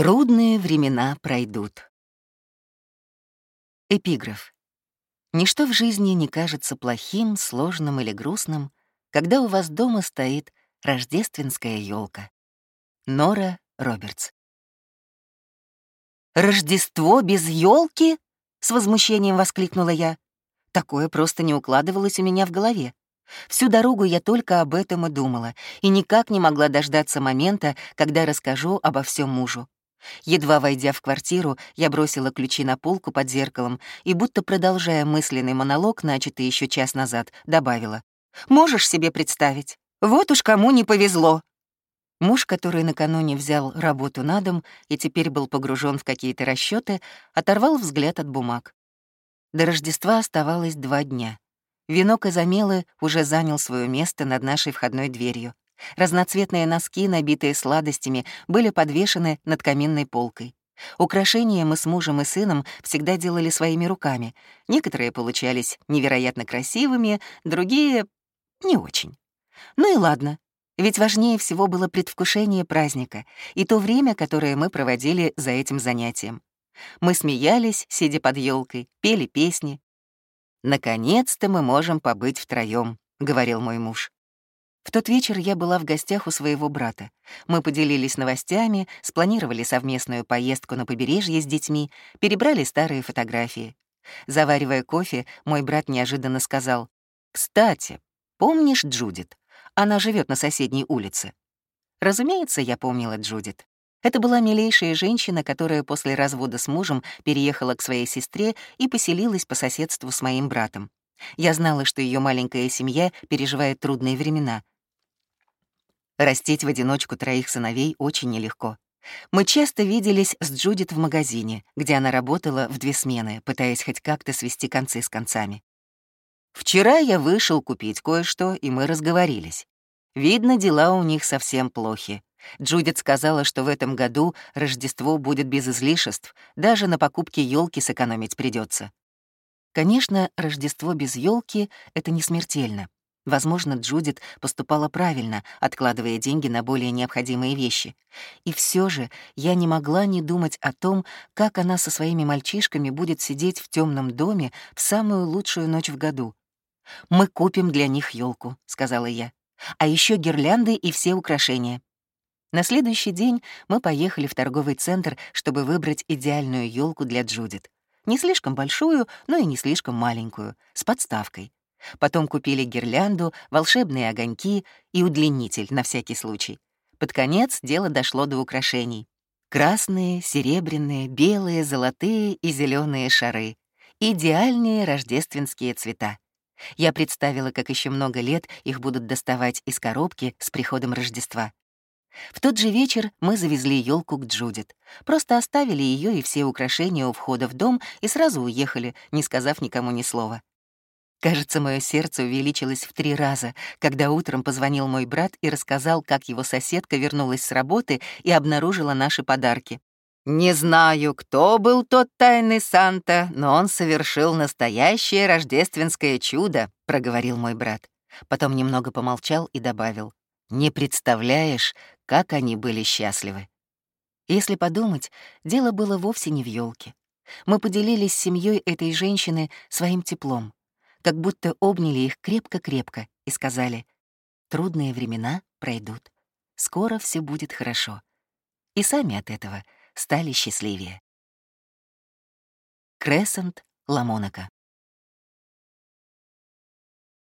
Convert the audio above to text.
Трудные времена пройдут. Эпиграф. Ничто в жизни не кажется плохим, сложным или грустным, когда у вас дома стоит рождественская елка. Нора Робертс. «Рождество без елки? с возмущением воскликнула я. Такое просто не укладывалось у меня в голове. Всю дорогу я только об этом и думала, и никак не могла дождаться момента, когда расскажу обо всем мужу. Едва войдя в квартиру, я бросила ключи на полку под зеркалом и, будто продолжая мысленный монолог, начатый еще час назад, добавила. «Можешь себе представить? Вот уж кому не повезло!» Муж, который накануне взял работу на дом и теперь был погружен в какие-то расчеты, оторвал взгляд от бумаг. До Рождества оставалось два дня. Венок из Амелы уже занял свое место над нашей входной дверью. Разноцветные носки, набитые сладостями, были подвешены над каминной полкой. Украшения мы с мужем и сыном всегда делали своими руками. Некоторые получались невероятно красивыми, другие — не очень. Ну и ладно, ведь важнее всего было предвкушение праздника и то время, которое мы проводили за этим занятием. Мы смеялись, сидя под елкой, пели песни. «Наконец-то мы можем побыть втроём», — говорил мой муж. В тот вечер я была в гостях у своего брата. Мы поделились новостями, спланировали совместную поездку на побережье с детьми, перебрали старые фотографии. Заваривая кофе, мой брат неожиданно сказал, «Кстати, помнишь Джудит? Она живет на соседней улице». Разумеется, я помнила Джудит. Это была милейшая женщина, которая после развода с мужем переехала к своей сестре и поселилась по соседству с моим братом. Я знала, что ее маленькая семья переживает трудные времена, Растить в одиночку троих сыновей очень нелегко. Мы часто виделись с Джудит в магазине, где она работала в две смены, пытаясь хоть как-то свести концы с концами. Вчера я вышел купить кое-что, и мы разговорились. Видно, дела у них совсем плохи. Джудит сказала, что в этом году Рождество будет без излишеств, даже на покупке елки сэкономить придется. Конечно, Рождество без елки это не смертельно. Возможно, Джудит поступала правильно, откладывая деньги на более необходимые вещи. И все же я не могла не думать о том, как она со своими мальчишками будет сидеть в темном доме в самую лучшую ночь в году. «Мы купим для них елку, сказала я. «А еще гирлянды и все украшения». На следующий день мы поехали в торговый центр, чтобы выбрать идеальную елку для Джудит. Не слишком большую, но и не слишком маленькую, с подставкой. Потом купили гирлянду, волшебные огоньки и удлинитель на всякий случай. Под конец дело дошло до украшений. Красные, серебряные, белые, золотые и зеленые шары. Идеальные рождественские цвета. Я представила, как еще много лет их будут доставать из коробки с приходом Рождества. В тот же вечер мы завезли елку к Джудит. Просто оставили ее и все украшения у входа в дом и сразу уехали, не сказав никому ни слова. Кажется, мое сердце увеличилось в три раза, когда утром позвонил мой брат и рассказал, как его соседка вернулась с работы и обнаружила наши подарки. «Не знаю, кто был тот тайный Санта, но он совершил настоящее рождественское чудо», — проговорил мой брат. Потом немного помолчал и добавил. «Не представляешь, как они были счастливы». Если подумать, дело было вовсе не в елке. Мы поделились с семьей этой женщины своим теплом как будто обняли их крепко-крепко и сказали «Трудные времена пройдут, скоро все будет хорошо». И сами от этого стали счастливее. Кресент Ламонака